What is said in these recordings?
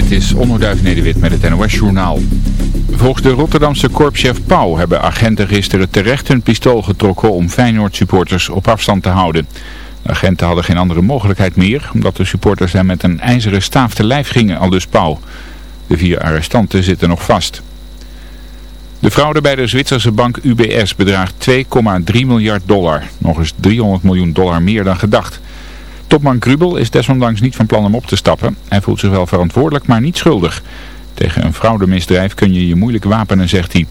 Dit is Onderduif Nederwit met het NOS Journaal. Volgens de Rotterdamse korpschef Pauw hebben agenten gisteren terecht hun pistool getrokken om Feyenoord supporters op afstand te houden. De agenten hadden geen andere mogelijkheid meer, omdat de supporters hem met een ijzeren staaf te lijf gingen, al dus Pauw. De vier arrestanten zitten nog vast. De fraude bij de Zwitserse bank UBS bedraagt 2,3 miljard dollar. Nog eens 300 miljoen dollar meer dan gedacht. Topman Grubel is desondanks niet van plan om op te stappen. Hij voelt zich wel verantwoordelijk, maar niet schuldig. Tegen een fraudemisdrijf kun je je moeilijk wapenen, zegt hij.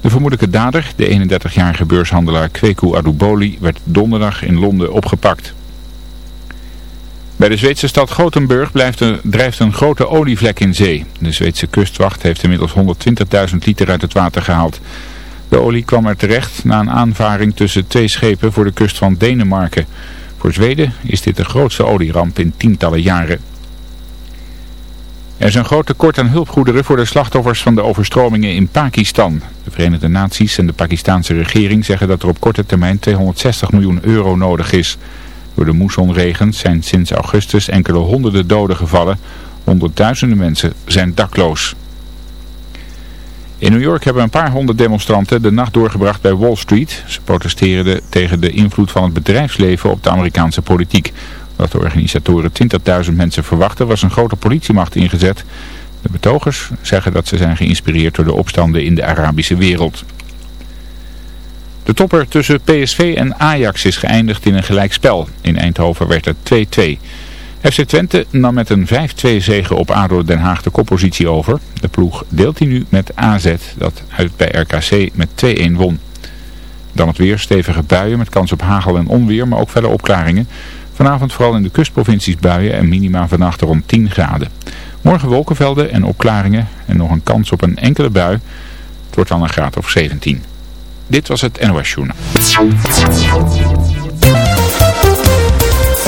De vermoedelijke dader, de 31-jarige beurshandelaar Kweku Aduboli, werd donderdag in Londen opgepakt. Bij de Zweedse stad Gothenburg blijft een, drijft een grote olievlek in zee. De Zweedse kustwacht heeft inmiddels 120.000 liter uit het water gehaald. De olie kwam er terecht na een aanvaring tussen twee schepen voor de kust van Denemarken. Voor Zweden is dit de grootste olieramp in tientallen jaren. Er is een groot tekort aan hulpgoederen voor de slachtoffers van de overstromingen in Pakistan. De Verenigde Naties en de Pakistanse regering zeggen dat er op korte termijn 260 miljoen euro nodig is. Door de moessonregens zijn sinds augustus enkele honderden doden gevallen. Honderdduizenden mensen zijn dakloos. In New York hebben een paar honderd demonstranten de nacht doorgebracht bij Wall Street. Ze protesteerden tegen de invloed van het bedrijfsleven op de Amerikaanse politiek. Wat de organisatoren 20.000 mensen verwachten was een grote politiemacht ingezet. De betogers zeggen dat ze zijn geïnspireerd door de opstanden in de Arabische wereld. De topper tussen PSV en Ajax is geëindigd in een gelijkspel. In Eindhoven werd het 2-2. FC Twente nam met een 5-2 zege op ADO Den Haag de koppositie over. De ploeg deelt hij nu met AZ, dat uit bij RKC met 2-1 won. Dan het weer, stevige buien met kans op hagel en onweer, maar ook verder opklaringen. Vanavond vooral in de kustprovincies buien en minima vannacht rond 10 graden. Morgen wolkenvelden en opklaringen en nog een kans op een enkele bui. Het wordt dan een graad of 17. Dit was het NOS Journal.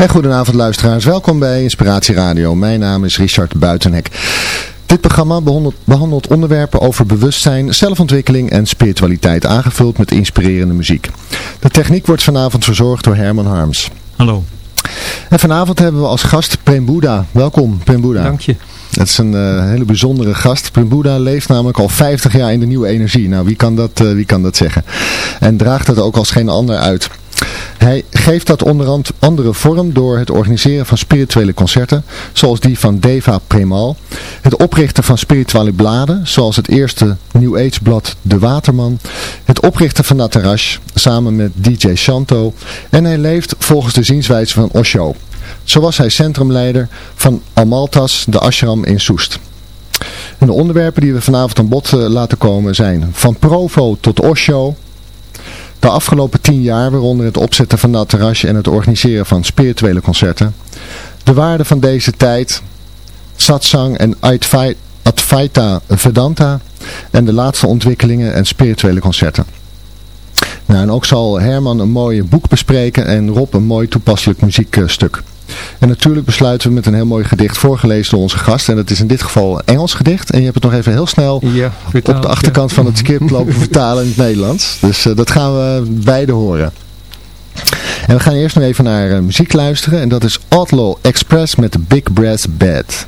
En goedenavond luisteraars, welkom bij Inspiratie Radio. Mijn naam is Richard Buitenhek. Dit programma behandelt, onderwerpen over bewustzijn, zelfontwikkeling en spiritualiteit, aangevuld met inspirerende muziek. De techniek wordt vanavond verzorgd door Herman Harms. Hallo. En vanavond hebben we als gast Prem Boeddha. Welkom Prem Boeddha. Dank je. Het is een eh, hele bijzondere gast. Prem Boeddha leeft namelijk al 50 jaar in de nieuwe energie. Nou, wie kan dat, eh, wie kan dat zeggen? En draagt dat ook als geen ander uit. Hij geeft dat onder andere vorm door het organiseren van spirituele concerten, zoals die van Deva Premal, het oprichten van spirituele bladen, zoals het eerste New Age blad De Waterman, het oprichten van Natarash, samen met DJ Shanto, en hij leeft volgens de zienswijze van Osho. Zo was hij centrumleider van Amaltas, de ashram in Soest. En de onderwerpen die we vanavond aan bod eh, laten komen zijn van Provo tot Osho, de afgelopen tien jaar, waaronder het opzetten van dat terrasje en het organiseren van spirituele concerten. De waarde van deze tijd, satsang en Advaita Vedanta en de laatste ontwikkelingen en spirituele concerten. Nou, en ook zal Herman een mooi boek bespreken en Rob een mooi toepasselijk muziekstuk. En natuurlijk besluiten we met een heel mooi gedicht voorgelezen door onze gast. En dat is in dit geval een Engels gedicht. En je hebt het nog even heel snel ja, op de achterkant van het script lopen vertalen in het Nederlands. Dus uh, dat gaan we beide horen. En we gaan eerst nog even naar uh, muziek luisteren. En dat is Outlaw Express met de Big Brass Bad.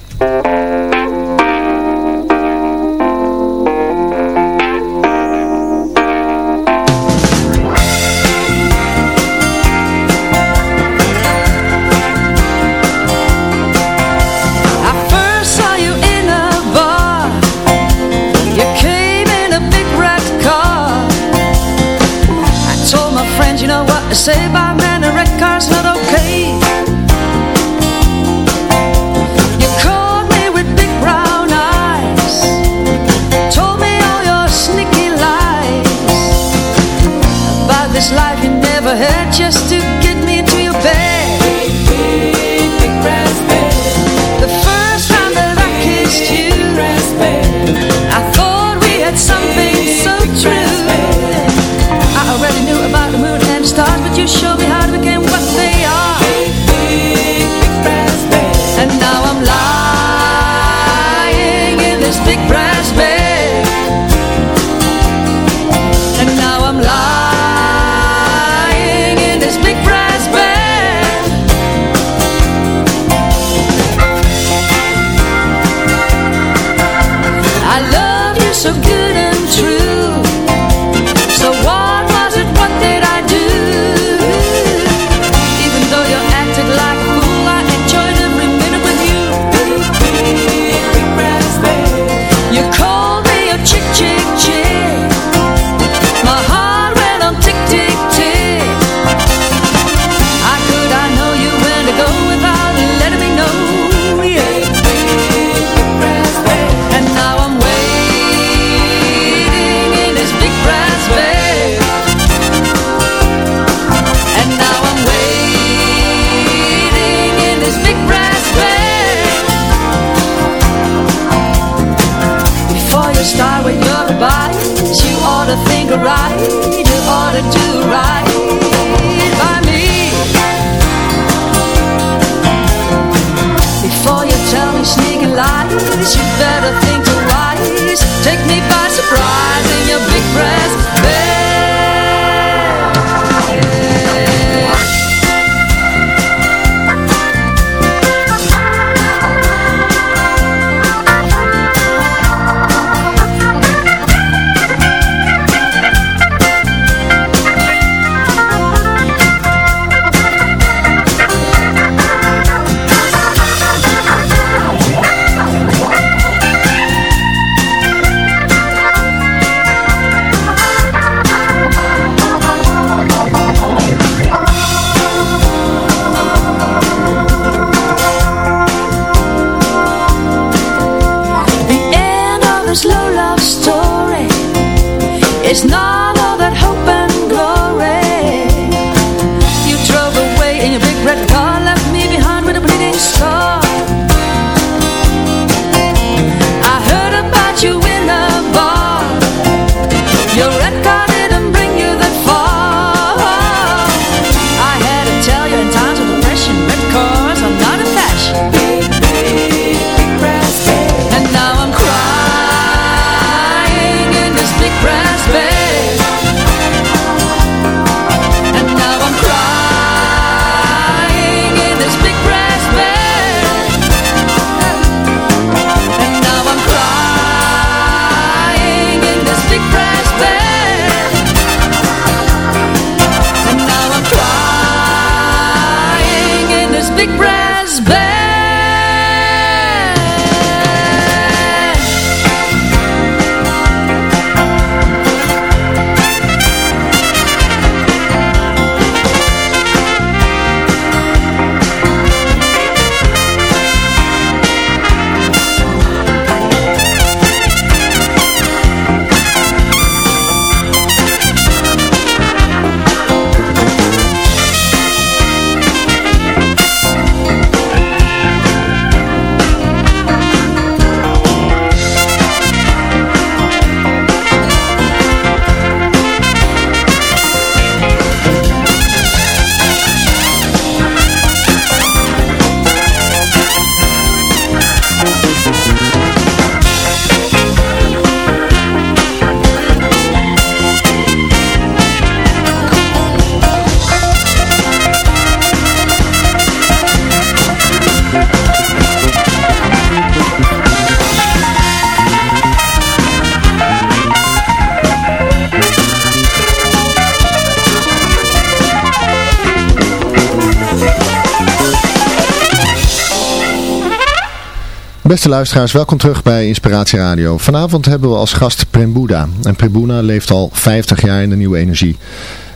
Beste luisteraars, welkom terug bij Inspiratie Radio. Vanavond hebben we als gast Prem En Prem leeft al 50 jaar in de nieuwe energie.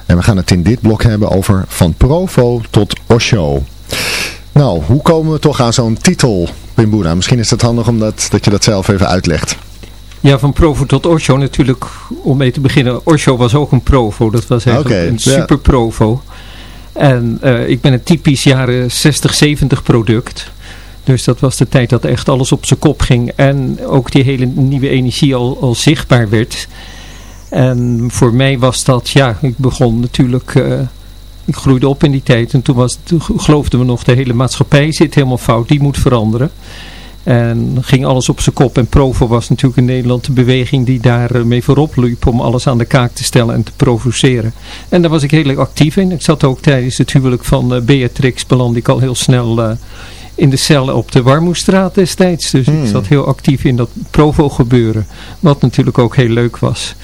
En we gaan het in dit blok hebben over van Provo tot Osho. Nou, hoe komen we toch aan zo'n titel, Prem Misschien is het handig omdat dat je dat zelf even uitlegt. Ja, van Provo tot Osho natuurlijk, om mee te beginnen. Osho was ook een Provo, dat was eigenlijk een super Provo. En uh, ik ben een typisch jaren 60, 70 product. Dus dat was de tijd dat echt alles op zijn kop ging. En ook die hele nieuwe energie al, al zichtbaar werd. En voor mij was dat, ja, ik begon natuurlijk... Uh, ik groeide op in die tijd en toen, was, toen geloofden we nog de hele maatschappij zit helemaal fout, die moet veranderen. En ging alles op zijn kop. En Provo was natuurlijk in Nederland de beweging die daar mee voorop liep om alles aan de kaak te stellen en te provoceren. En daar was ik heel actief in. Ik zat ook tijdens het huwelijk van uh, Beatrix, belandde ik al heel snel in de cellen op de Warmoestraat destijds. Dus ik hmm. zat heel actief in dat Provo gebeuren. Wat natuurlijk ook heel leuk was.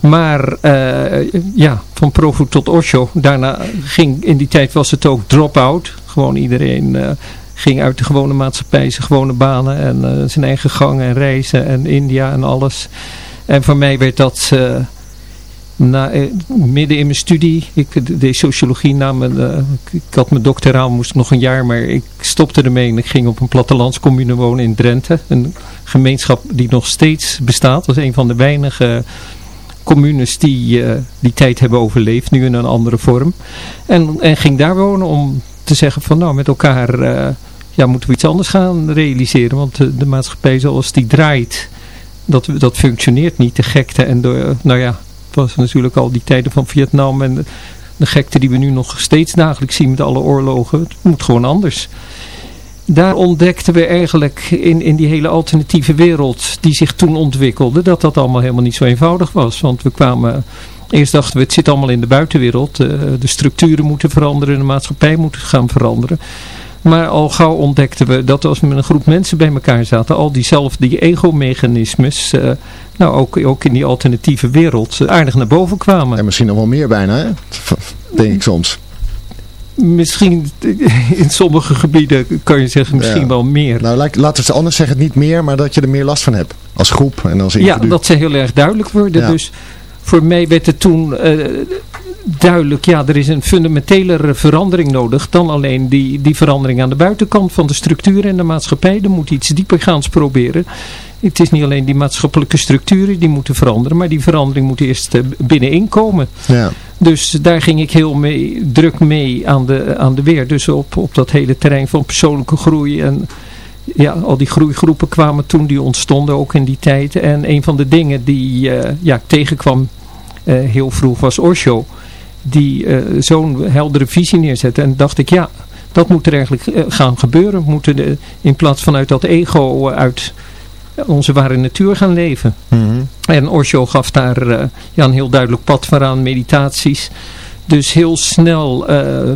Maar uh, ja, van Provo tot Osho. Daarna ging, in die tijd was het ook drop-out. Gewoon iedereen uh, ging uit de gewone maatschappij, zijn gewone banen en uh, zijn eigen gang en reizen en India en alles. En voor mij werd dat eh, midden in mijn studie, ik deed sociologie na uh, ik had mijn doctoraal, moest nog een jaar, maar ik stopte ermee en ik ging op een plattelandscommune wonen in Drenthe. Een gemeenschap die nog steeds bestaat. Dat is een van de weinige communes die uh, die tijd hebben overleefd, nu in een andere vorm. En, en ging daar wonen om te zeggen van nou met elkaar ja, moeten we iets anders gaan realiseren. Want de, maatschappij zoals die draait, dat, dat functioneert niet. De gekte en de, nou ja, was natuurlijk al die tijden van Vietnam en de, gekte die we nu nog steeds dagelijks zien met alle oorlogen. Het moet gewoon anders. Daar ontdekten we eigenlijk in, in die hele alternatieve wereld die zich toen ontwikkelde, dat dat allemaal helemaal niet zo eenvoudig was. Want we kwamen, eerst dachten we het zit allemaal in de buitenwereld, eh, de structuren moeten veranderen, de maatschappij moet gaan veranderen. Maar al gauw ontdekten we dat als we met een groep mensen bij elkaar zaten, al diezelfde die ego-mechanismes, uh, nou ook, ook in die alternatieve wereld, uh, aardig naar boven kwamen. En misschien nog wel meer bijna, hè? denk ik soms. Misschien in sommige gebieden kan je zeggen misschien wel meer. Nou, laten we het anders zeggen, niet meer, maar dat je er meer last van hebt. Als groep en als individu. Ja, dat ze heel erg duidelijk worden. Dus voor mij werd het toen uh, duidelijk, ja, er is een fundamentelere verandering nodig dan alleen die, die verandering aan de buitenkant van de structuur en de maatschappij. Er moet iets diepergaans proberen. Het is niet alleen die maatschappelijke structuren die moeten veranderen, maar die verandering moet eerst uh, binnenin komen. Ja. Dus daar ging ik heel mee, druk mee aan de, aan de weer. Dus op, op dat hele terrein van persoonlijke groei en ja, al die groeigroepen kwamen toen, die ontstonden ook in die tijd. En een van de dingen die uh, ja, ik tegenkwam uh, heel vroeg was Osho die uh, zo'n heldere visie neerzetten. En dacht ik, ja, dat moet er eigenlijk uh, gaan gebeuren. We moeten de, in plaats vanuit dat ego uh, uit onze ware natuur gaan leven. Mm -hmm. En Osho gaf daar ja, een heel duidelijk pad vooraan, meditaties. Dus heel snel,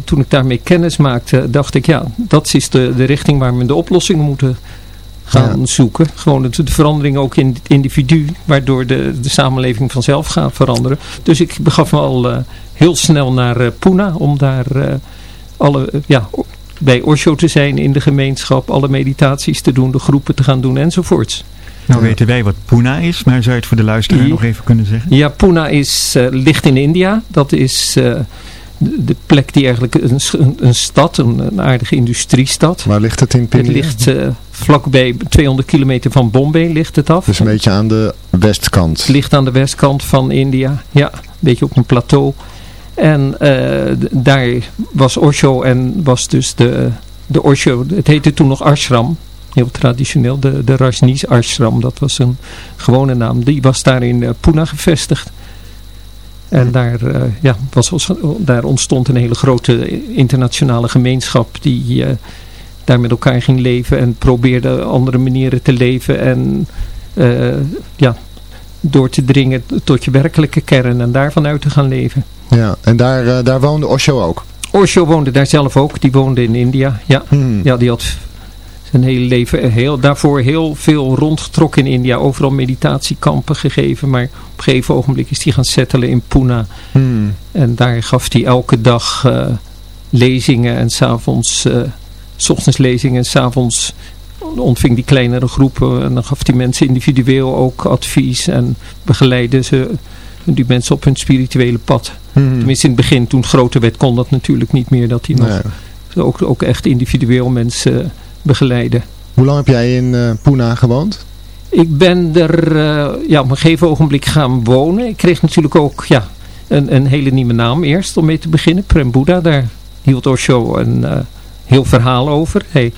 toen ik daarmee kennis maakte, dacht ik, ja, dat is de, de richting waar we de oplossingen moeten gaan zoeken. Gewoon de, de, verandering ook in het individu, waardoor de, de samenleving vanzelf gaat veranderen. Dus ik begaf me al heel snel naar uh, Pune om daar uh, alle, ja, bij Osho te zijn in de gemeenschap, alle meditaties te doen, de groepen te gaan doen enzovoorts. Nou weten wij wat Pune is, maar zou je het voor de luisteraar nog even kunnen zeggen? Ja, Pune is, uh, ligt in India. Dat is de, de, plek die eigenlijk een, een stad, een, een, aardige industriestad. Waar ligt het in India? Het ligt vlakbij 200 kilometer van Bombay ligt het af. Dus een beetje aan de westkant. Het ligt aan de westkant van India, ja. Een beetje op een plateau. En uh, daar was Osho en was dus de, de Osho, het heette toen nog ashram, heel traditioneel, de, de Rajneesh ashram, dat was een gewone naam. Die was daar in uh, Pune gevestigd. En daar, uh, ja, was, daar ontstond een hele grote internationale gemeenschap die daar met elkaar ging leven en probeerde andere manieren te leven en ja, door te dringen tot je werkelijke kern en daarvan uit te gaan leven. Ja, en daar, daar woonde Osho ook? Osho woonde daar zelf ook. Die woonde in India. Ja, hmm. ja die had zijn hele leven heel, daarvoor heel veel rondgetrokken in India. Overal meditatiekampen gegeven. Maar op een gegeven ogenblik is hij gaan settelen in Pune. Hmm. En daar gaf hij elke dag uh, lezingen en s'avonds... Uh, s ochtends lezingen en s'avonds ontving die kleinere groepen en dan gaf die mensen individueel ook advies en begeleidde ze die mensen op hun spirituele pad. Hmm. Tenminste in het begin, toen het groter werd, kon dat natuurlijk niet meer. Dat hij nog ook, ook echt individueel mensen Hoe lang heb jij in uh, Pune gewoond? Ik ben er uh, ja, op een gegeven ogenblik gaan wonen. Ik kreeg natuurlijk ook ja, een, een hele nieuwe naam eerst om mee te beginnen. Prem Buddha, daar hield Osho een uh, heel verhaal over. Hij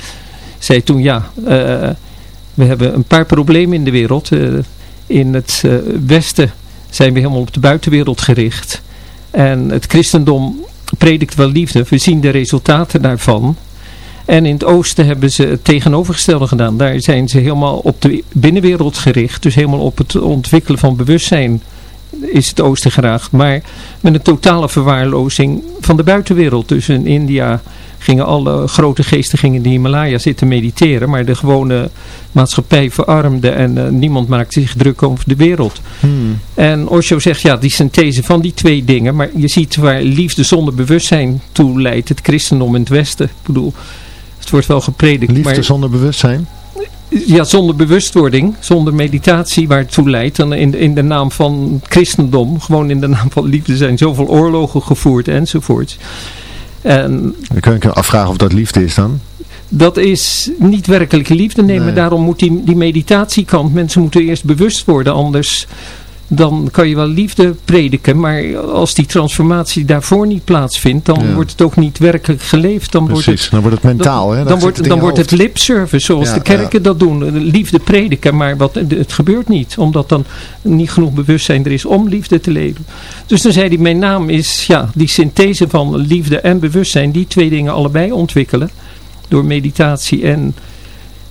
zei toen, ja, we hebben een paar problemen in de wereld. in het westen zijn we helemaal op de buitenwereld gericht. En het christendom predikt wel liefde. We zien de resultaten daarvan. En in het oosten hebben ze het tegenovergestelde gedaan. Daar zijn ze helemaal op de binnenwereld gericht. Dus helemaal op het ontwikkelen van bewustzijn is het oosten geraakt. Maar met een totale verwaarlozing van de buitenwereld. Dus in India gingen alle grote geesten gingen in de Himalaya zitten mediteren. Maar de gewone maatschappij verarmde en uh, niemand maakte zich druk over de wereld. Hmm. En Osho zegt ja, die synthese van die twee dingen. Maar je ziet waar liefde zonder bewustzijn toe leidt. Het christendom in het westen. Ik bedoel, het wordt wel gepredikt. Liefde zonder bewustzijn? Ja, zonder bewustwording, zonder meditatie waar het toe leidt. Dan in, in de naam van christendom, gewoon in de naam van liefde zijn zoveel oorlogen gevoerd enzovoort. En, dan kun je afvragen of dat liefde is dan? Dat is niet werkelijke liefde, nee, nee. maar daarom moet die, die meditatiekant, mensen moeten eerst bewust worden, anders dan kan je wel liefde prediken, maar als die transformatie daarvoor niet plaatsvindt, dan wordt het ook niet werkelijk geleefd. Dan Precies, wordt het, dan wordt het mentaal. Dan, hè? dan, wordt, dan wordt het lipservice, zoals de kerken dat doen. Liefde prediken, maar wat, het gebeurt niet, omdat dan niet genoeg bewustzijn er is om liefde te leven. Dus dan zei hij, mijn naam is ja, die synthese van liefde en bewustzijn, die twee dingen allebei ontwikkelen, door meditatie en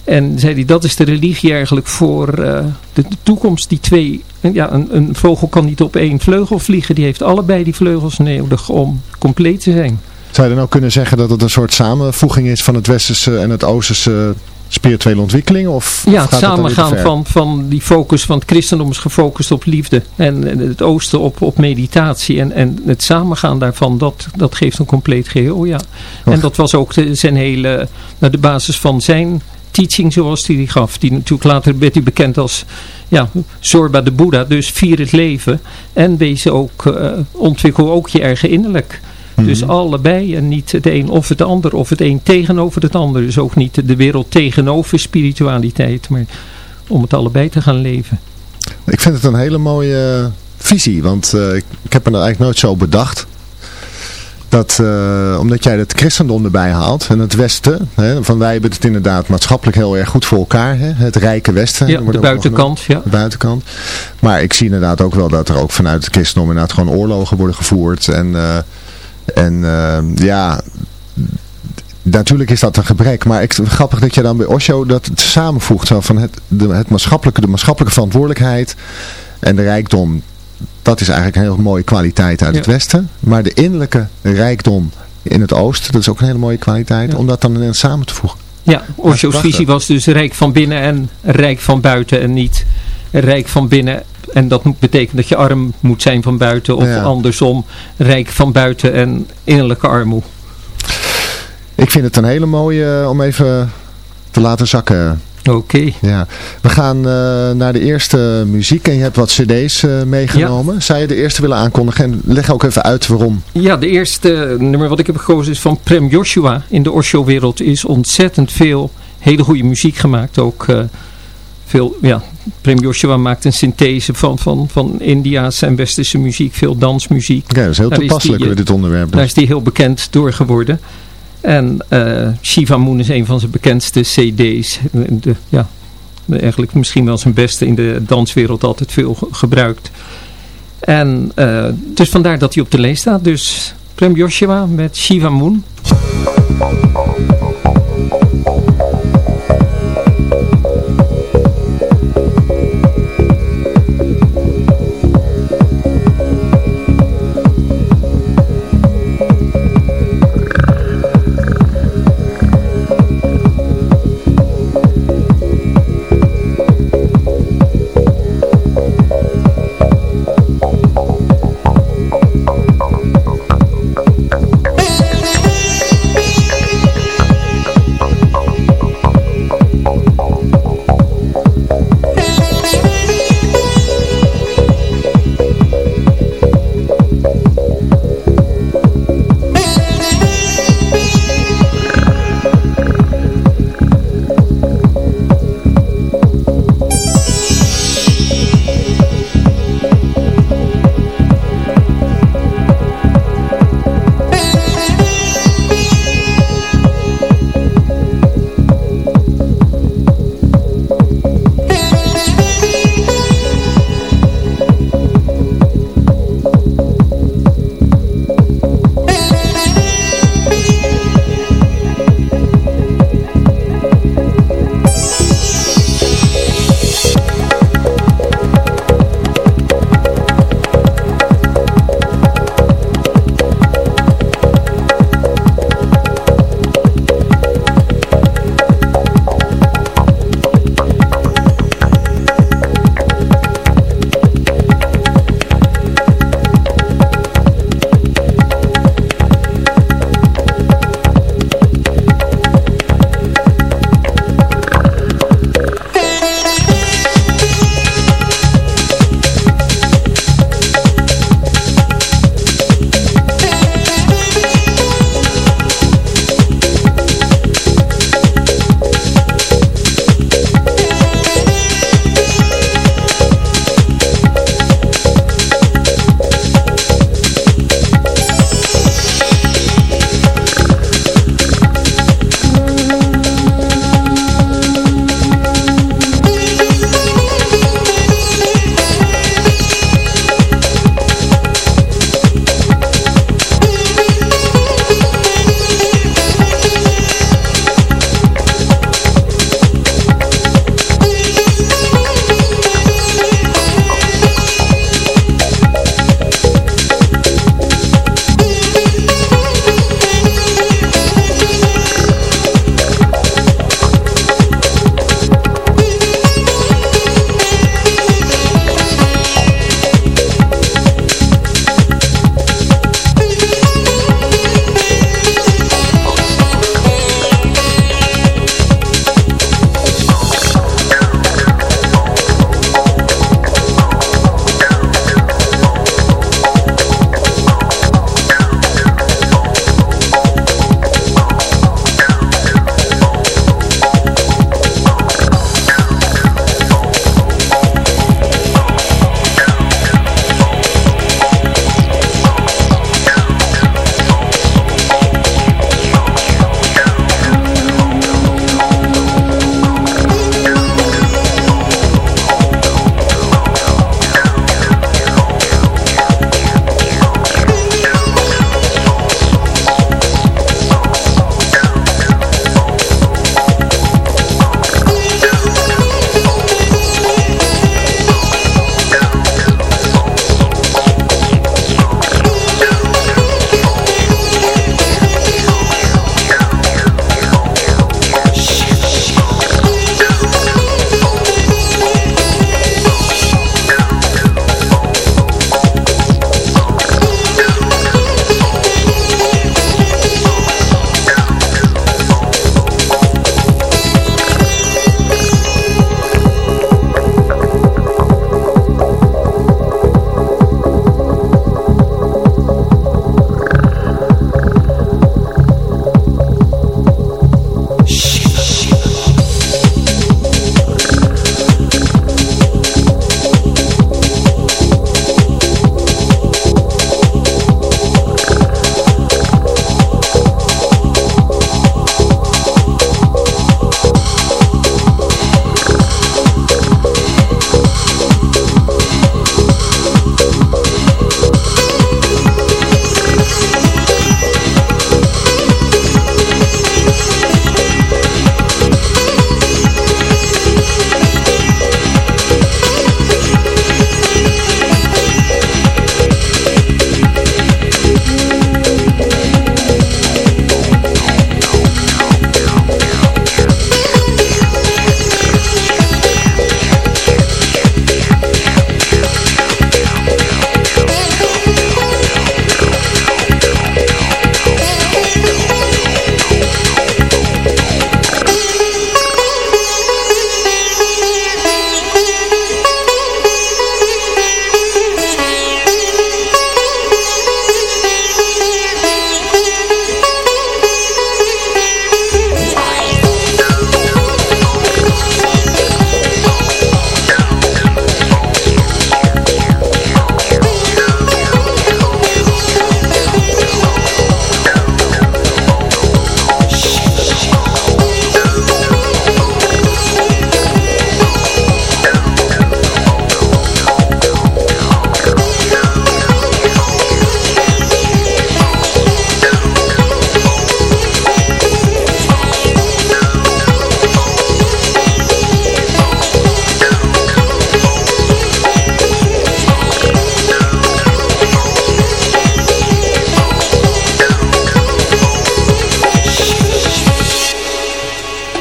en zei hij, dat is de religie eigenlijk voor uh, de, toekomst. Die twee, ja, een, een, vogel kan niet op één vleugel vliegen. Die heeft allebei die vleugels nodig om compleet te zijn. Zou je dan ook kunnen zeggen dat het een soort samenvoeging is van het westerse en het oosterse spirituele ontwikkeling? Of, ja, het samengaan van, van die focus van het christendom is gefocust op liefde. En, het oosten op, op meditatie. En, en het samengaan daarvan, dat, dat geeft een compleet geheel, ja. En dat was ook de, zijn hele, nou, de basis van zijn teaching zoals hij die gaf. Die natuurlijk later werd hij bekend als ja, Zorba de Boeddha. Dus vier het leven en wees ook, uh, ontwikkel ook je eigen innerlijk. Mhm. Dus allebei en niet het een of het ander of het een tegenover het ander. Dus ook niet de wereld tegenover spiritualiteit, maar om het allebei te gaan leven. Ik vind het een hele mooie visie, want uh, ik, ik heb me er eigenlijk nooit zo bedacht dat uh, omdat jij het christendom erbij haalt en het westen, hè, van wij hebben het inderdaad maatschappelijk heel erg goed voor elkaar, hè, het rijke westen. Ja, de buitenkant. Ja. De buitenkant. Maar ik zie inderdaad ook wel dat er ook vanuit het christendom inderdaad gewoon oorlogen worden gevoerd en, uh, en uh, ja, natuurlijk is dat een gebrek, maar ik, grappig dat je dan bij Osho dat het samenvoegt zo van het, de, het maatschappelijke, de maatschappelijke verantwoordelijkheid en de rijkdom dat is eigenlijk een hele mooie kwaliteit uit het westen. Maar de innerlijke rijkdom in het oosten, dat is ook een hele mooie kwaliteit, om dat dan samen te voegen. Ja, Osho's visie was dus rijk van binnen en rijk van buiten en niet rijk van binnen. En dat moet betekenen dat je arm moet zijn van buiten of andersom, rijk van buiten en innerlijke armoede. Ik vind het een hele mooie eh, om even te laten zakken. Oké. Ja. We gaan uh, naar de eerste muziek en je hebt wat cd's uh, meegenomen. Zou je de eerste willen aankondigen en leg ook even uit waarom. Ja, de eerste nummer wat ik heb gekozen is van Prem Joshua. In de Osho-wereld is ontzettend veel hele goede muziek gemaakt. Ook uh, veel, ja, Prem Joshua maakt een synthese van, van, van Indiaanse en Westerse muziek. Veel dansmuziek. Ja, dat is heel toepasselijk met dit onderwerp. Daar is die heel bekend door geworden. En uh, Shiva Moon is een van zijn bekendste cd's. De, ja, eigenlijk misschien wel zijn beste in de danswereld altijd veel gebruikt. En uh, dus vandaar dat hij op de lijst staat. Dus Prem Joshua met Shiva Moon.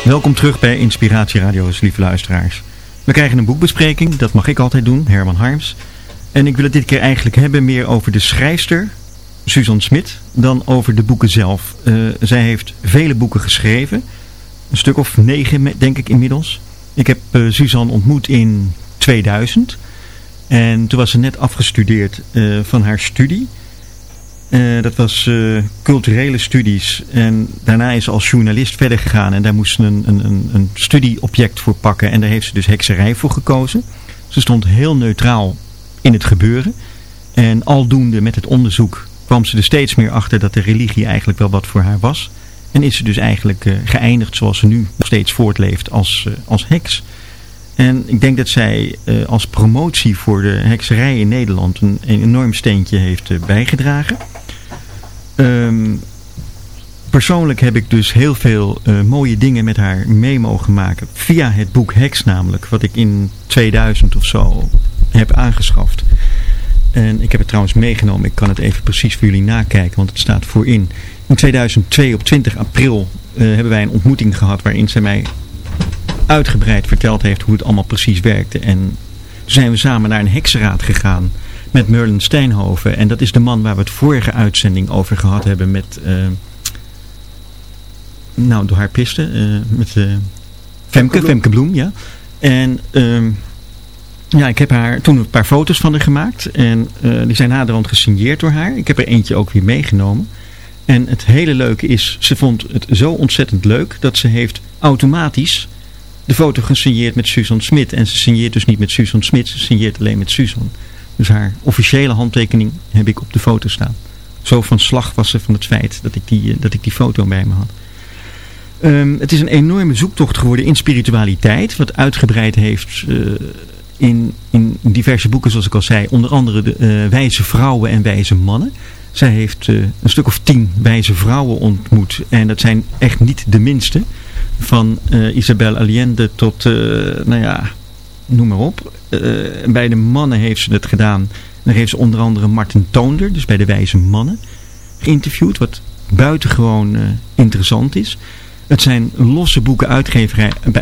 Welkom terug bij Inspiratie Radio's, lieve luisteraars. We krijgen een boekbespreking, dat mag ik altijd doen, Herman Harms. En ik wil het dit keer eigenlijk hebben meer over de schrijfster, Suzanne Smit, dan over de boeken zelf. Uh, zij heeft vele boeken geschreven, een stuk of negen denk ik inmiddels. Ik heb uh, Suzanne ontmoet in 2000 en toen was ze net afgestudeerd uh, van haar studie. Uh, dat was uh, culturele studies. En daarna is ze als journalist verder gegaan. En daar moest ze een, een, een studieobject voor pakken. En daar heeft ze dus hekserij voor gekozen. Ze stond heel neutraal in het gebeuren. En aldoende met het onderzoek kwam ze er steeds meer achter dat de religie eigenlijk wel wat voor haar was. En is ze dus eigenlijk uh, geëindigd zoals ze nu nog steeds voortleeft als, als heks. En ik denk dat zij als promotie voor de hekserij in Nederland een enorm steentje heeft bijgedragen. Um, persoonlijk heb ik dus heel veel uh, mooie dingen met haar mee mogen maken. Via het boek Heks namelijk. Wat ik in 2000 of zo heb aangeschaft. En ik heb het trouwens meegenomen. Ik kan het even precies voor jullie nakijken. Want het staat voorin. In 2002 op 20 april uh, hebben wij een ontmoeting gehad. Waarin zij mij uitgebreid verteld heeft hoe het allemaal precies werkte. En toen zijn we samen naar een heksenraad gegaan met Merlin Steenhoven. En dat is de man waar we het vorige uitzending over gehad hebben met... Uh, nou, door haar piste. Uh, met uh, Femke, Femke Bloem, ja. En ehm, ja, ik heb haar toen een paar foto's van haar gemaakt. En die zijn naderhand gesigneerd door haar. Ik heb er eentje ook weer meegenomen. En het hele leuke is, ze vond het zo ontzettend leuk dat ze heeft automatisch de foto gesigneerd met Susan Smit. En ze signeert dus niet met Susan Smit, ze signeert alleen met Susan. Dus haar officiële handtekening heb ik op de foto staan. Zo van slag was ze van het feit dat ik die, eh, dat ik die foto bij me had. Um, het is een enorme zoektocht geworden in spiritualiteit. Wat uitgebreid heeft uh, in, in diverse boeken zoals ik al zei. Onder andere de uh, wijze vrouwen en wijze mannen. Zij heeft een stuk of tien wijze vrouwen ontmoet. En dat zijn echt niet de minste. Van Isabel Allende tot, nou ja, noem maar op. Uh, bij de mannen heeft ze het gedaan. Daar heeft ze onder andere Martin Toonder, dus bij de wijze mannen, geïnterviewd. Wat buitengewoon uh, interessant is. Het zijn losse boeken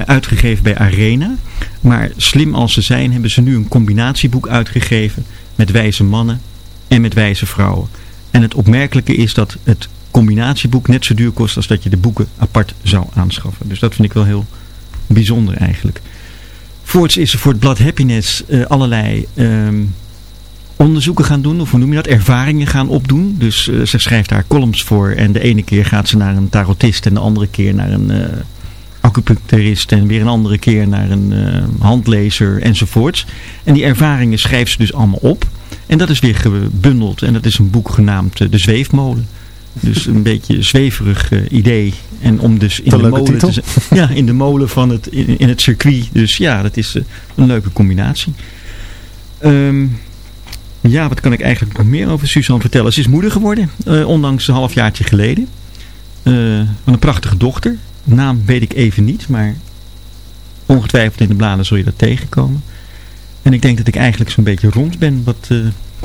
uitgegeven bij Arena. Maar slim als ze zijn, hebben ze nu een combinatieboek uitgegeven met wijze mannen en met wijze vrouwen. En het opmerkelijke is dat het combinatieboek net zo duur kost als dat je de boeken apart zou aanschaffen. Dus dat vind ik wel heel bijzonder eigenlijk. Voorts is ze voor het blad Happiness uh, allerlei um, onderzoeken gaan doen. Of hoe noem je dat? Ervaringen gaan opdoen. Dus uh, ze schrijft daar columns voor. En de ene keer gaat ze naar een tarotist. En de andere keer naar een uh, acupuncturist. En weer een andere keer naar een handlezer enzovoorts. En die ervaringen schrijft ze dus allemaal op. En dat is weer gebundeld. En dat is een boek genaamd De Zweefmolen. Dus een beetje zweverig uh, idee. En om dus in de, molen te, ja, in de molen van het, in, in, het circuit. Dus ja, dat is uh, een leuke combinatie. Um, ja, wat kan ik eigenlijk nog meer over Suzanne vertellen? Ze is moeder geworden, uh, ondanks een halfjaartje geleden. van een prachtige dochter. Naam weet ik even niet, maar ongetwijfeld in de bladen zul je dat tegenkomen. En ik denk dat ik eigenlijk zo'n beetje rond ben wat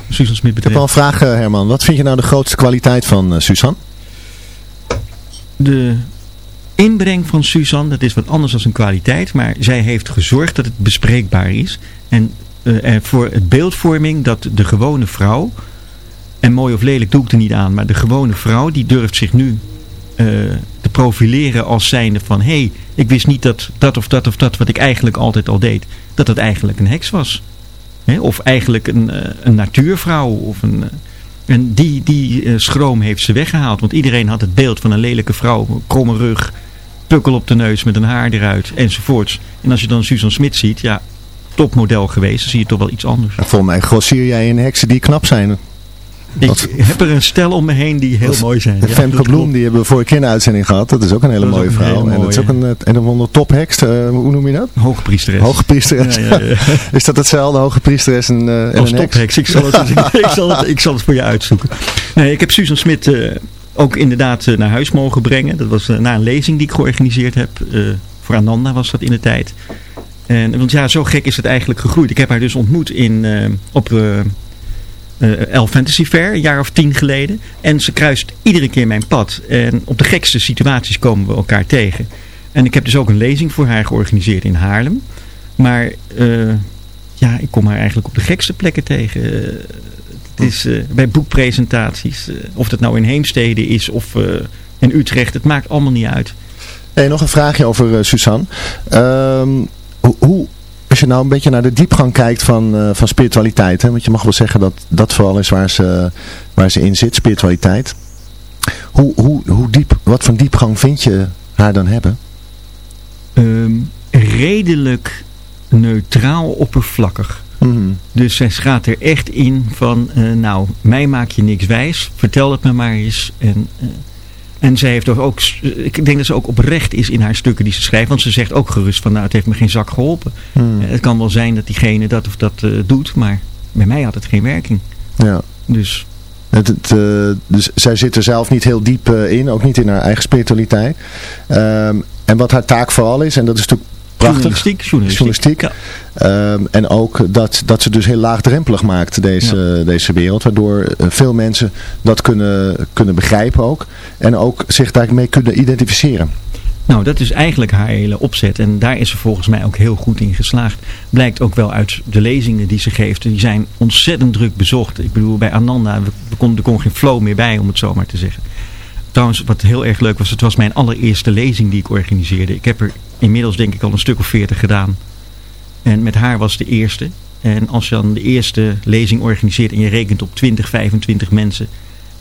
Susan Smit. Ik heb al een vraag eh, Herman. Wat vind je nou de grootste kwaliteit van uh, Susan? De inbreng van Susan, dat is wat anders dan een kwaliteit. Maar zij heeft gezorgd dat het bespreekbaar is. En uh, voor het beeldvorming dat de gewone vrouw... En mooi of lelijk doe ik er niet aan. Maar de gewone vrouw die durft zich nu te profileren als zijnde van... Hé, hey, ik wist niet dat dat of dat of dat wat ik eigenlijk altijd al deed... Dat het eigenlijk een heks was. Of eigenlijk een, eh, een natuurvrouw. Of een, eh, en die, die eh, schroom heeft ze weggehaald. Want iedereen had het beeld van een lelijke vrouw. Kromme rug, pukkel op de neus met een haar eruit enzovoorts. En als je dan Susan Smit ziet, ja, topmodel geweest. Dan zie je toch wel iets anders. volgens mij grossier jij in heksen die knap zijn. Ik heb er een stel om me heen die heel mooi zijn. Ja, Femke Bloem, die hebben we vorige keer een uitzending gehad. Dat is ook een hele mooie vrouw. en dat is ook een, een, een tophekst. Uh, hoe noem je dat? Hoogpriesteres. Hoogpriesteres. Ja, ja, is dat hetzelfde, hoogpriesteres en, uh, en Als topheks. Ik, zal het, ik, zal het, ik zal het voor je uitzoeken. Nee, ik heb Susan Smit uh, ook inderdaad naar huis mogen brengen. Dat was na een lezing die ik georganiseerd heb. voor Ananda was dat in de tijd. En, want ja, zo gek is het eigenlijk gegroeid. Ik heb haar dus ontmoet in, op uh, Elf Fantasy Fair, een jaar of tien geleden. En ze kruist iedere keer mijn pad. En op de gekste situaties komen we elkaar tegen. En ik heb dus ook een lezing voor haar georganiseerd in Haarlem. Maar ja, ik kom haar eigenlijk op de gekste plekken tegen. het is bij boekpresentaties, of dat nou in Heemstede is of in Utrecht, het maakt allemaal niet uit. Hey, nog een vraagje over Suzanne. Ehm, hoe, als je nou een beetje naar de diepgang kijkt van, uh, van spiritualiteit, hè, want je mag wel zeggen dat dat vooral is waar ze, waar ze in zit, spiritualiteit. Hoe, hoe, hoe diep, wat voor diepgang vind je haar dan hebben? Ehm, redelijk neutraal oppervlakkig. Mhm. Dus zij gaat er echt in van, uh, nou, mij maak je niks wijs, vertel het me maar eens. En uh, en zij heeft ook, ik denk dat ze ook oprecht is in haar stukken die ze schrijft. Want ze zegt ook gerust van, nou het heeft me geen zak geholpen. Hmm. Het kan wel zijn dat diegene dat of dat uh, doet, maar bij mij had het geen werking. Ja. Dus... Het, het, uh, dus zij zit er zelf niet heel diep in, ook niet in haar eigen spiritualiteit. Um, en wat haar taak vooral is, en dat is natuurlijk prachtig. Journalistiek. Journalistiek. Ja. Um, en ook dat, dat ze dus heel laagdrempelig maakt, deze, ja. deze wereld. Waardoor uh, veel mensen dat kunnen, kunnen begrijpen ook. En ook zich daarmee kunnen identificeren. Nou, dat is eigenlijk haar hele opzet. En daar is ze volgens mij ook heel goed in geslaagd. Blijkt ook wel uit de lezingen die ze geeft. Die zijn ontzettend druk bezocht. Ik bedoel, bij Ananda, we kon, er kon geen flow meer bij, om het zo maar te zeggen. Trouwens, wat heel erg leuk was, het was mijn allereerste lezing die ik organiseerde. Ik heb er inmiddels denk ik al een stuk of veertig gedaan. En met haar was de eerste. En als je dan de eerste lezing organiseert en je rekent op 20, 25 mensen.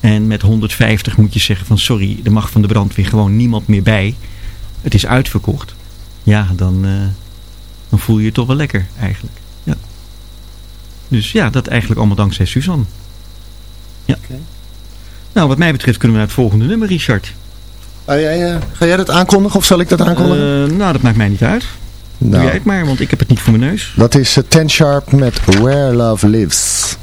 En met 150 moet je zeggen van sorry, er mag van de brandweer gewoon niemand meer bij. Het is uitverkocht. Ja, dan, uh, dan voel je je toch wel lekker eigenlijk. Ja. Dus ja, dat eigenlijk allemaal dankzij Suzanne. Ja. Nou, wat mij betreft kunnen we naar het volgende nummer, Richard. Jij, uh, ga jij dat aankondigen of zal ik dat aankondigen? Uh, nou, dat maakt mij niet uit. Nou, Doe jij het maar, want ik heb het niet voor mijn neus. Dat is Ten Sharp met Where Love Lives.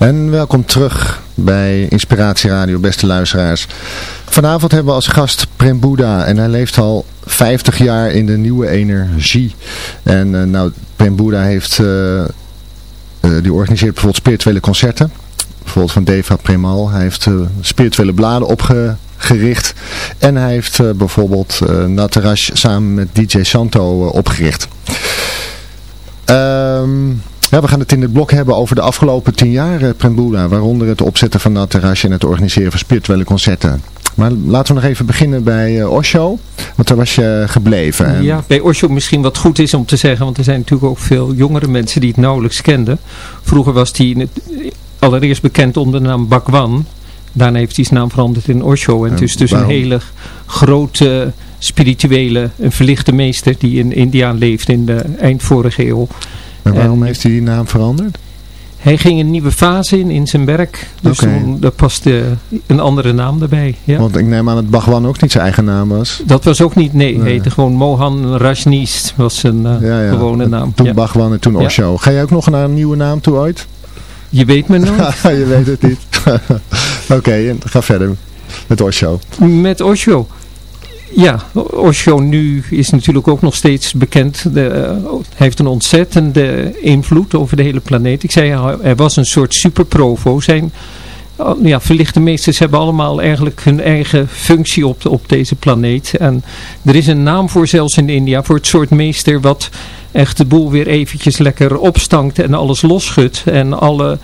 En welkom terug bij Inspiratie Radio, beste luisteraars. Vanavond hebben we als gast Prem Boeddha en hij leeft al 50 jaar in de nieuwe energie. En uh, nou, Prem Boeddha heeft, uh, uh, die organiseert bijvoorbeeld spirituele concerten. Bijvoorbeeld van Deva Premal. Hij heeft spirituele bladen opgericht. En hij heeft bijvoorbeeld Natarash samen met DJ Santo opgericht. Ehm... Ja, we gaan het in het blok hebben over de afgelopen tien jaar, uh, Prembula, waaronder het opzetten van dat terrasje en het organiseren van spirituele concerten. Maar laten we nog even beginnen bij uh, Osho, want daar was je gebleven. Ja, bij Osho misschien wat goed is om te zeggen, want er zijn natuurlijk ook veel jongere mensen die het nauwelijks kenden. Vroeger was hij allereerst bekend onder de naam Bhagwan. Daarna heeft hij zijn naam veranderd in Osho. En het is dus een hele grote spirituele, een verlichte meester die in India leeft in de eind vorige eeuw. En waarom heeft hij die naam veranderd? Hij ging een nieuwe fase in, in zijn werk. Dus toen daar paste een andere naam erbij. Ja. Want ik neem aan dat Bhagwan ook niet zijn eigen naam was. Dat was ook niet, nee. Hij heette gewoon Mohan Rajneesh was zijn uh, gewone naam. Toen ja. Bhagwan en toen Osho. Ga je ook nog naar een nieuwe naam toe ooit? Je weet me nog. je weet het niet. Oké, ga verder met Osho. Met Osho. Ja, Osho nu is natuurlijk ook nog steeds bekend. De, uh, heeft een ontzettende invloed over de hele planeet. Ik zei, hij was een soort superprovo. Zijn ja, verlichte meesters hebben allemaal eigenlijk hun eigen functie op, op deze planeet. En er is een naam voor zelfs in India, voor het soort meester wat echt de boel weer eventjes lekker opstankt en alles losschudt. En alle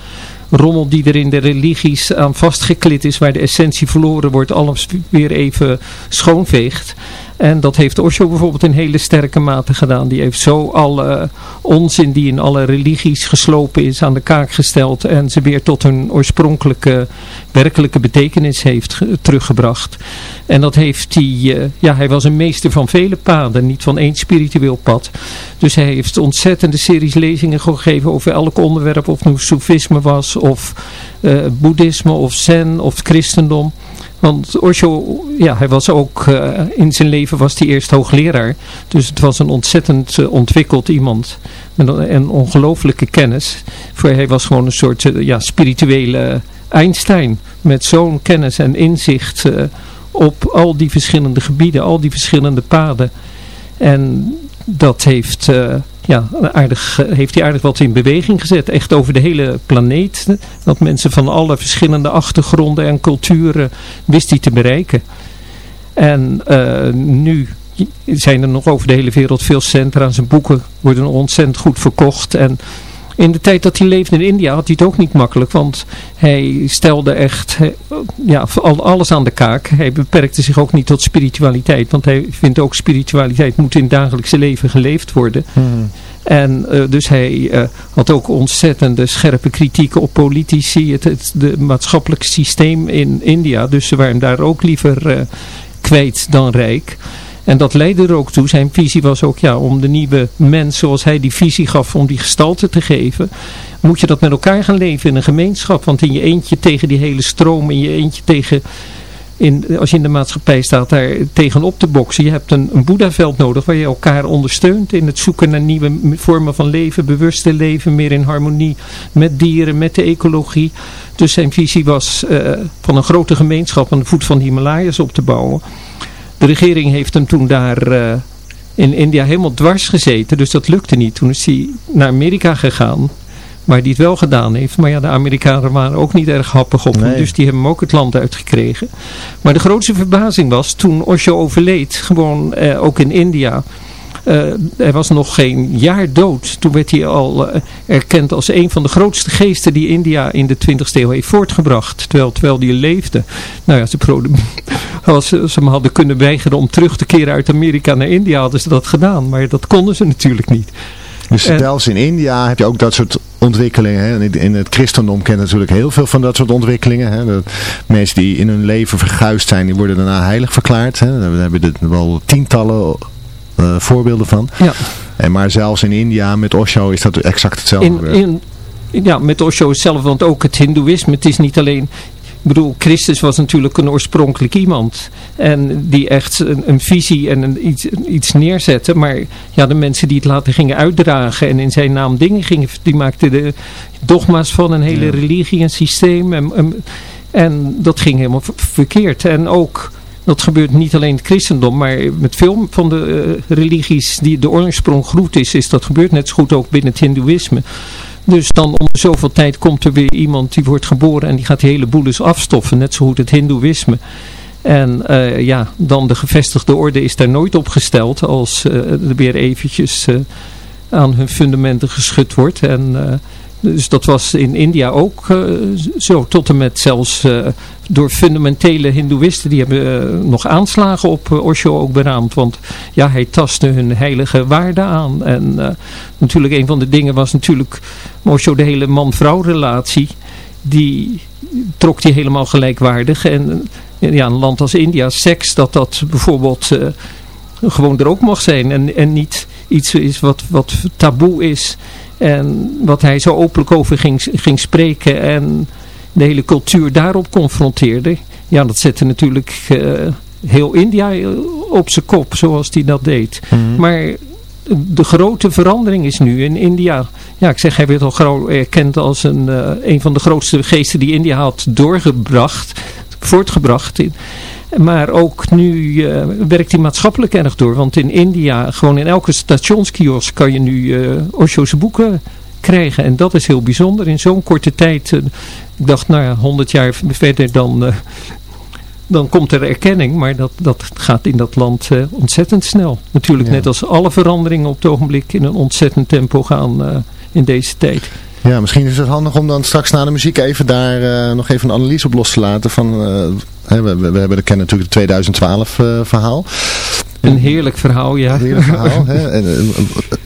rommel die er in de religies aan vastgeklit is, waar de essentie verloren wordt, alles weer even schoonveegt. En dat heeft Osho bijvoorbeeld in hele sterke mate gedaan. Die heeft zo alle onzin die in alle religies geslopen is aan de kaak gesteld. En ze weer tot hun oorspronkelijke werkelijke betekenis heeft teruggebracht. En dat heeft hij, uh, ja hij was een meester van vele paden, niet van één spiritueel pad. Dus hij heeft ontzettende series lezingen gegeven over elk onderwerp. Of het nu soefisme was, of uh, boeddhisme, of zen, of christendom. Want Osho, ja, hij was ook, uh, in zijn leven was hij eerst hoogleraar. Dus het was een ontzettend uh, ontwikkeld iemand. Met een, een ongelooflijke kennis. Voor hij was gewoon een soort ja, spirituele Einstein. Met zo'n kennis en inzicht op al die verschillende gebieden, al die verschillende paden. En dat heeft ja, aardig, eh, heeft hij aardig wat in beweging gezet. Echt over de hele planeet. Dat mensen van alle verschillende achtergronden en culturen wist hij te bereiken. En uh, nu zijn er nog over de hele wereld veel centra. Zijn boeken worden ontzettend goed verkocht. En in de tijd dat hij leefde in India had hij het ook niet makkelijk. Want hij stelde echt ja, alles aan de kaak. Hij beperkte zich ook niet tot spiritualiteit. Want hij vindt ook spiritualiteit moet in het dagelijkse leven geleefd worden. Hmm. En uh, dus hij uh, had ook ontzettende scherpe kritieken op politici. Het, het de maatschappelijke systeem in India. Dus ze waren daar ook liever uh, kwijt dan rijk. En dat leidde er ook toe. Zijn visie was ook ja, om de nieuwe mens zoals hij die visie gaf om die gestalte te geven. Moet je dat met elkaar gaan leven in een gemeenschap. Want in je eentje tegen die hele stroom. In je eentje tegen... In, als je in de maatschappij staat daar tegenop te boksen. Je hebt een, een boeddhaveld nodig waar je elkaar ondersteunt in het zoeken naar nieuwe vormen van leven, bewuste leven, meer in harmonie met dieren, met de ecologie. Dus zijn visie was uh, van een grote gemeenschap aan de voet van de Himalayas op te bouwen. De regering heeft hem toen daar uh, in India helemaal dwars gezeten. Dus dat lukte niet. Toen is hij naar Amerika gegaan. Waar hij het wel gedaan heeft. Maar ja, de Amerikanen waren ook niet erg happig op hem. Dus die hebben hem ook het land uitgekregen. Maar de grootste verbazing was toen Osho overleed. Gewoon uh, ook in India. Hij was nog geen jaar dood. Toen werd hij al uh, erkend als een van de grootste geesten die India in de 20e eeuw heeft voortgebracht. Terwijl, terwijl die leefde. Nou ja, ze, als ze hem hadden kunnen weigeren om terug te keren uit Amerika naar India, hadden ze dat gedaan. Maar dat konden ze natuurlijk niet. Dus zelfs in India heb je ook dat soort ontwikkelingen. Hè? In het christendom kennen natuurlijk heel veel van dat soort ontwikkelingen. Hè? Dat mensen die in hun leven verguisd zijn, die worden daarna heilig verklaard. Hè? Daar hebben we wel tientallen uh, voorbeelden van. Ja. En maar zelfs in India met Osho is dat exact hetzelfde. In, in, ja, met Osho zelf, want ook het hindoeïsme. Het is niet alleen bedoel, Christus was natuurlijk een oorspronkelijk iemand. En die echt een, een visie en een, iets, iets neerzette. Maar ja, de mensen die het later gingen uitdragen en in zijn naam dingen gingen, die maakten de dogma's van een hele religie en systeem. En, en, en dat ging helemaal verkeerd. En ook dat gebeurt niet alleen in het christendom, maar met veel van de uh, religies die de oorsprong groet is, is dat gebeurt net zo goed ook binnen het hindoeïsme. Dus dan om zoveel tijd komt er weer iemand die wordt geboren en die gaat hele boel dus afstoffen, net zo goed het hindoeïsme. En uh, ja, dan de gevestigde orde is daar nooit op gesteld als uh, er weer eventjes aan hun fundamenten geschud wordt. En dus dat was in India ook uh, zo, tot en met zelfs uh, door fundamentele hindoeïsten, die hebben uh, nog aanslagen op Osho ook beraamd, want ja, hij tastte hun heilige waarden aan. En natuurlijk een van de dingen was natuurlijk Osho de hele man-vrouw relatie, die trok die helemaal gelijkwaardig. En ja, een land als India, seks, dat dat bijvoorbeeld gewoon er ook mag zijn en, en niet iets is wat, wat taboe is en wat hij zo openlijk over ging, ging spreken en de hele cultuur daarop confronteerde. Ja, dat zette natuurlijk uh, heel India op zijn kop zoals hij dat deed. Mhm. Maar de grote verandering is nu in India. Ja, ik zeg, hij werd al gauw erkend als een, uh, een van de grootste geesten die India had doorgebracht, voortgebracht. In, maar ook nu uh, werkt hij maatschappelijk erg door. Want in India, gewoon in elke stationskiosk kan je nu uh, Osho's boeken krijgen. En dat is heel bijzonder. In zo'n korte tijd, uh, ik dacht nou ja, 100 jaar verder dan, dan komt er erkenning. Maar dat, dat gaat in dat land ontzettend snel. Natuurlijk net als alle veranderingen op het ogenblik in een ontzettend tempo gaan in deze tijd. Ja, misschien is het handig om dan straks na de muziek even daar nog even een analyse op los te laten van we, we, we, hebben, kennen natuurlijk het 2012 uh, verhaal. Een heerlijk verhaal, ja. Een heerlijk verhaal. Hè? En,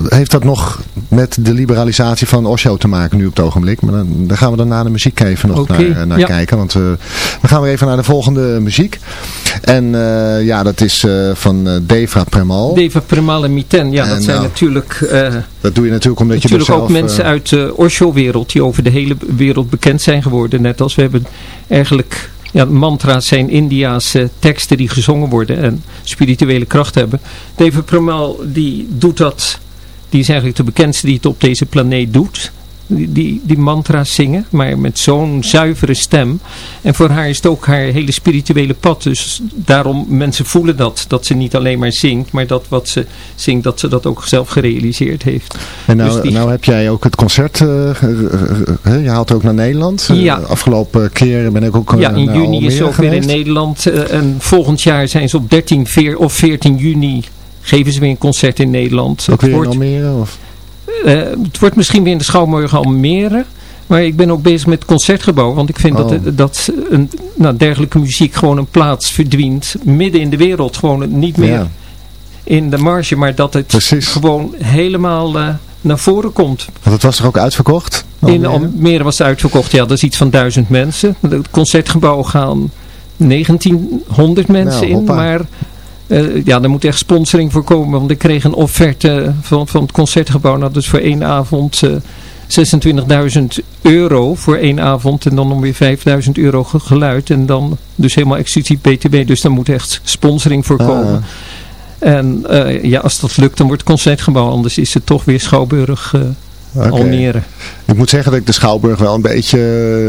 heeft dat nog met de liberalisatie van Osho te maken nu op het ogenblik? Maar dan, daar gaan we dan na de muziek even nog okay, naar, naar ja. kijken. Want we gaan weer even naar de volgende muziek. En uh, ja, dat is uh, van Deva Premal. Deva Premal en Miten, ja, en dat zijn nou, natuurlijk... dat doe je natuurlijk omdat natuurlijk je Natuurlijk ook mensen uit de Osho-wereld die over de hele wereld bekend zijn geworden. Net als we hebben eigenlijk ja, mantra's zijn Indiaanse teksten die gezongen worden en spirituele kracht hebben. David Premal die doet dat, die is eigenlijk de bekendste die het op deze planeet doet die, die mantra's zingen, maar met zo'n zuivere stem. En voor haar is het ook haar hele spirituele pad. Dus daarom mensen voelen dat, dat ze niet alleen maar zingt, maar dat wat ze zingt, dat ze dat ook zelf gerealiseerd heeft. En nou, dus nou heb jij ook het concert, uh, uh, je haalt ook naar Nederland. Ja. afgelopen keer ben ik ook Ja, in juni is ze ook weer in Nederland. en volgend jaar zijn ze op 13 of 14 juni geven ze weer een concert in Nederland. Ook weer in Almere? Of? Uh, het wordt misschien weer in de Schouwmorgen Almere. Maar ik ben ook bezig met het concertgebouw. Want ik vind oh. dat, dat een, nou, dergelijke muziek gewoon een plaats verdient. Midden in de wereld. Gewoon niet meer ja. in de marge. Maar dat het Precies. gewoon helemaal uh, naar voren komt. Want het was er ook uitverkocht? Almere? In Almere was het uitverkocht. Ja, dat is iets van duizend mensen. Het concertgebouw gaan 1900 mensen nou, in. Maar uh, ja, daar moet echt sponsoring voor komen. Want ik kreeg een offerte van, van het concertgebouw. Nou, dus voor één avond uh, 26.000 euro voor één avond. En dan nog weer 5.000 euro geluid. En dan dus helemaal exclusief BTB. Dus daar moet echt sponsoring voor komen. Ah. En uh, ja, als dat lukt, dan wordt het concertgebouw. Anders is het toch weer Schouwburg okay. Almere. Ik moet zeggen dat ik de Schouwburg wel een beetje,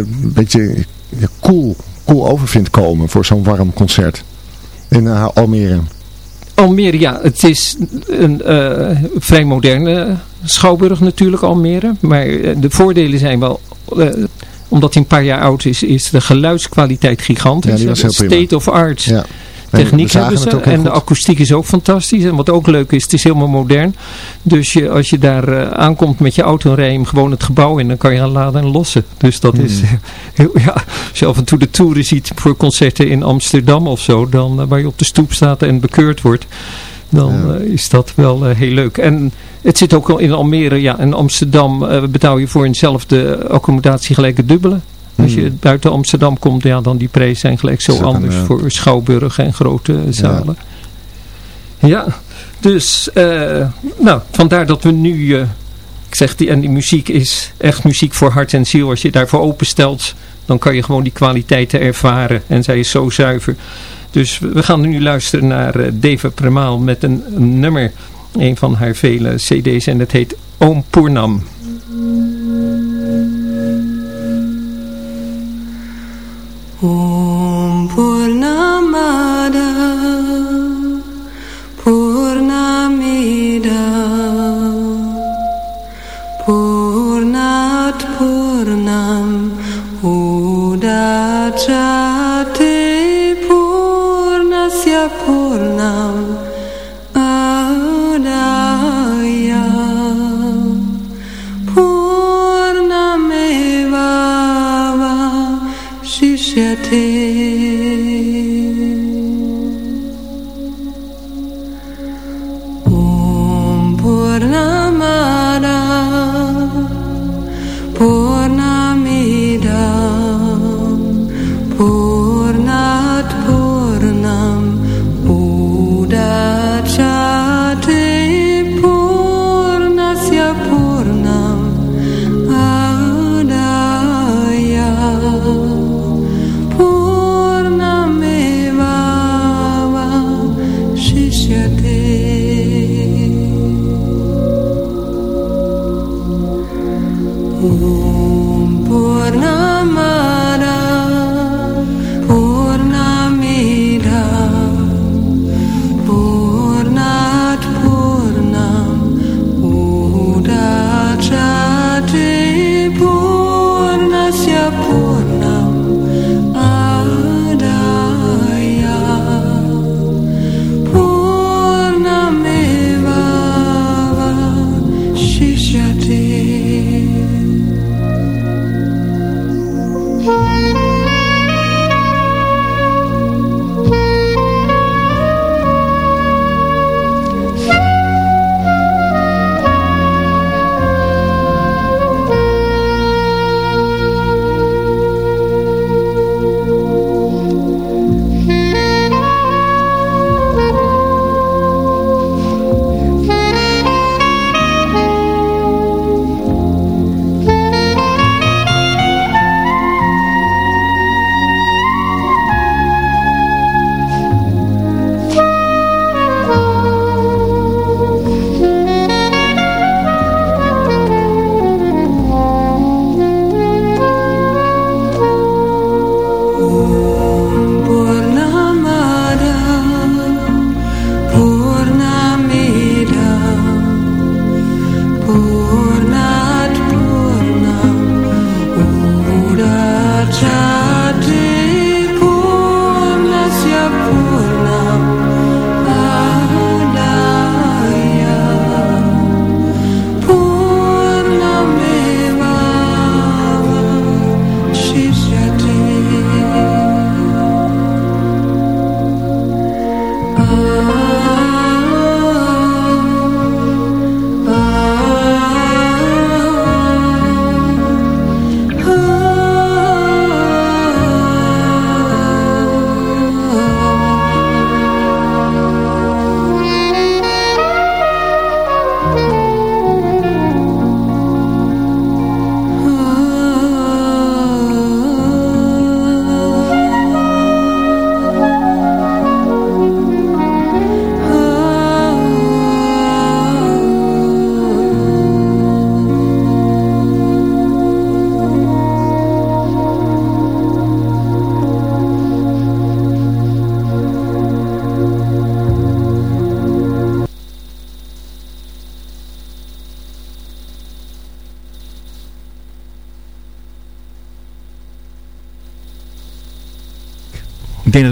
een beetje cool, cool over vind komen voor zo'n warm concert in uh, Almere? Almere, ja. Het is een uh, vrij moderne schouwburg natuurlijk, Almere. Maar uh, de voordelen zijn wel... omdat hij een paar jaar oud is, is de geluidskwaliteit gigantisch. Ja, die was heel State of art. Ja techniek hebben ze. En de akoestiek is ook fantastisch. En wat ook leuk is, het is helemaal modern. Dus je, als je daar uh, aankomt met je auto, rij je hem gewoon het gebouw in. Dan kan je gaan laden en lossen. Dus dat is hmm. heel, ja, als je af en toe de toeren ziet voor concerten in Amsterdam of zo. Dan, uh, waar je op de stoep staat en bekeurd wordt. Dan uh, is dat wel heel leuk. En het zit ook al in Almere. Ja, in Amsterdam betaal je voor eenzelfde accommodatie gelijk het dubbele. Als je hmm. buiten Amsterdam komt, ja, dan die prijzen zijn gelijk zo anders voor Schouwburg en grote zalen. Ja, ja dus uh, nou, vandaar dat we nu uh, ik zeg, die, en die muziek is echt muziek voor hart en ziel. Als je daarvoor openstelt, dan kan je gewoon die kwaliteiten ervaren. En zij is zo zuiver. Dus we gaan nu luisteren naar uh, Deva Premaal met een, een, nummer. Een van haar vele cd's en het heet Om Purnam. Om Purnamada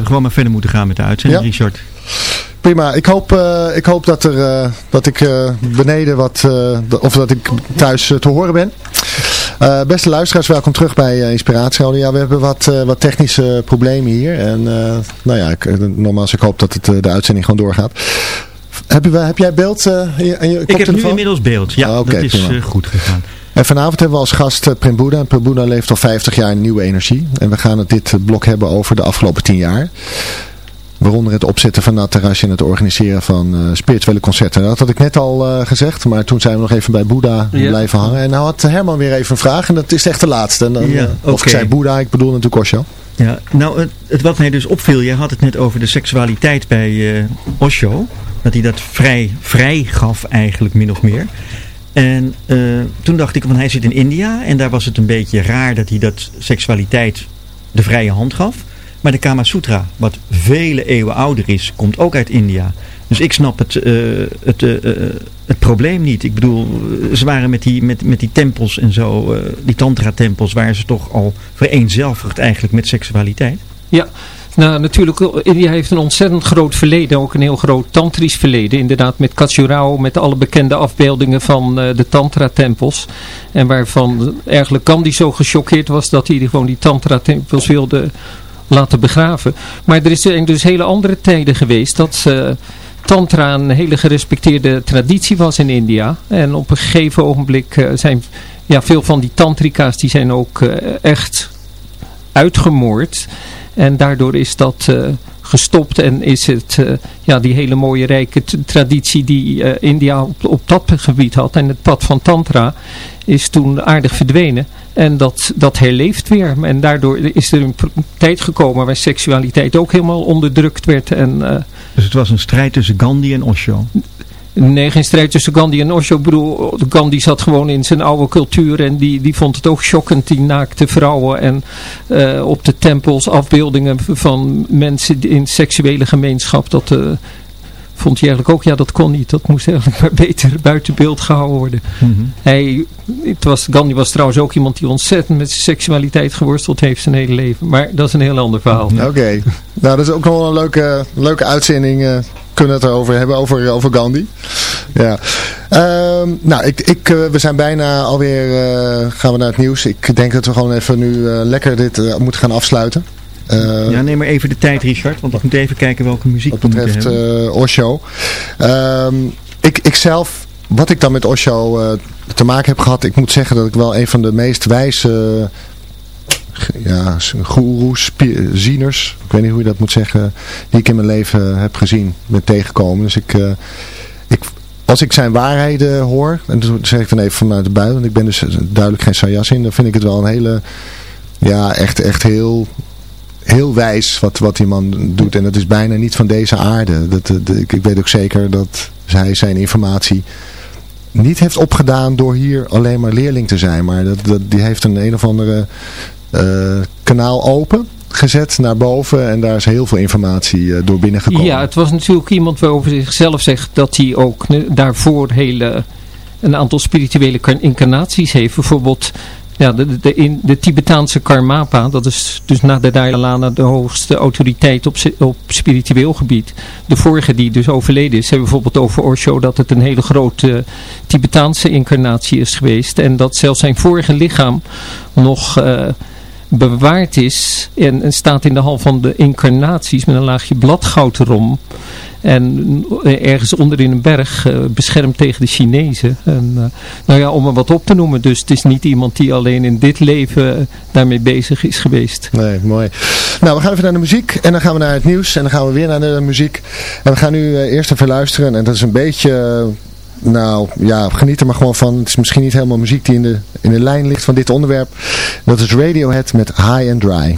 gewoon maar verder moeten gaan met de uitzending, Ja. Richard. Prima, ik hoop, eh, ik hoop dat, er, eh, dat ik eh, beneden wat, of dat ik thuis te horen ben. Beste luisteraars, welkom terug bij Inspiratie. Ja, we hebben wat, wat technische problemen hier. En nou ja, ik, nogmaals, ik hoop dat het, de uitzending gewoon doorgaat. Heb, je, heb jij beeld je, Ik heb nu inmiddels beeld. Ja, oké, dat is goed gegaan. En vanavond hebben we als gast uh, Prem Boeddha. En Prem Boeddha leeft al 50 jaar in nieuwe energie. En we gaan het dit blok hebben over de afgelopen 10 jaar. Waaronder het opzetten van dat terrasje en het organiseren van uh, spirituele concerten. Dat had ik net al uh, gezegd, maar toen zijn we nog even bij Boeddha blijven hangen. En nou had Herman weer even een vraag en dat is echt de laatste. En dan, ja, okay. Of ik zei Boeddha, ik bedoel natuurlijk Osho. Ja, nou het, het, wat mij dus opviel, jij had het net over de seksualiteit bij uh, Osho. Dat hij dat vrij, vrij gaf eigenlijk min of meer. En toen dacht ik, van hij zit in India en daar was het een beetje raar dat hij dat seksualiteit de vrije hand gaf. Maar de Kama Sutra, wat vele eeuwen ouder is, komt ook uit India. Dus ik snap het, uh, het, uh, het probleem niet. Ik bedoel, ze waren met die, met, met die tempels en zo, die tantra-tempels, waren ze toch al vereenzelvigd eigenlijk met seksualiteit. Ja, nou natuurlijk, India heeft een ontzettend groot verleden, ook een heel groot tantrisch verleden. Inderdaad met Khajuraho, met alle bekende afbeeldingen van de tantra-tempels. En waarvan eigenlijk Gandhi zo gechoqueerd was dat hij gewoon die tantra-tempels wilde laten begraven. Maar er is dus hele andere tijden geweest dat uh, tantra een hele gerespecteerde traditie was in India. En op een gegeven ogenblik uh, zijn ja, veel van die tantrika's die zijn ook echt uitgemoord. En daardoor is dat gestopt en is het ja, die hele mooie rijke traditie die India op, op dat gebied had en het pad van tantra is toen aardig verdwenen. En dat, dat herleeft weer. En daardoor is er een tijd gekomen waar seksualiteit ook helemaal onderdrukt werd. En, dus het was een strijd tussen Gandhi en Osho? Nee, geen strijd tussen Gandhi en Osho. Ik bedoel, Gandhi zat gewoon in zijn oude cultuur en die, die vond het ook schokkend, die naakte vrouwen en uh, op de tempels afbeeldingen van mensen in seksuele gemeenschap. Dat, uh, vond hij eigenlijk ook, ja dat kon niet. Dat moest eigenlijk maar beter buiten beeld gehouden worden. Mm -hmm. Hij, het was, Gandhi was trouwens ook iemand die ontzettend met zijn seksualiteit geworsteld heeft zijn hele leven. Maar dat is een heel ander verhaal. Oké, okay. nou dat is ook nog wel een leuke, leuke uitzending. Kunnen het erover hebben, over, over Gandhi. Ja. Um, nou, ik, ik, uh, we zijn bijna alweer, uh, gaan we naar het nieuws. Ik denk dat we gewoon even nu lekker dit moeten gaan afsluiten. Uh, ja, neem maar even de tijd, Richard. Want ik moet even kijken welke muziek wat betreft, uh, Osho. Uh, ik, ik zelf, wat ik dan met Osho te maken heb gehad... Ik moet zeggen dat ik wel een van de meest wijze... ja, goeroes, zieners, ik weet niet hoe je dat moet zeggen... die ik in mijn leven heb gezien, ben tegengekomen. Dus ik... ik als ik zijn waarheden hoor, en dat zeg ik dan even vanuit de buiten, want ik ben dus duidelijk geen sajas in, dan vind ik het wel een hele, ja, echt, echt heel heel wijs wat, wat die man doet. En dat is bijna niet van deze aarde. Dat, ik, weet ook zeker dat hij zijn informatie niet heeft opgedaan door hier alleen maar leerling te zijn. Maar dat, dat, die heeft een een of andere kanaal open gezet naar boven en daar is heel veel informatie uh, door binnengekomen. Ja, het was natuurlijk iemand waarover zichzelf zegt dat hij ook daarvoor hele, een aantal spirituele incarnaties heeft. Bijvoorbeeld ja, de, de, in, de Tibetaanse Karmapa, dat is dus na de Dalai Lama de hoogste autoriteit op, op spiritueel gebied. De vorige die dus overleden is, hebben bijvoorbeeld over Osho dat het een hele grote Tibetaanse incarnatie is geweest. En dat zelfs zijn vorige lichaam nog... bewaard is en, en, staat in de hal van de incarnaties met een laagje bladgoud erom. En ergens onder in een berg uh, beschermd tegen de Chinezen. En, uh, nou ja, om er wat op te noemen. Dus het is niet iemand die alleen in dit leven daarmee bezig is geweest. Nee, mooi. Nou, we gaan even naar de muziek. En dan gaan we naar het nieuws. En dan gaan we weer naar de muziek. En we gaan nu eerst even luisteren. En dat is een beetje... Nou ja, geniet er maar gewoon van. Het is misschien niet helemaal muziek die in de, in de lijn ligt van dit onderwerp. Dat is Radiohead met High and Dry.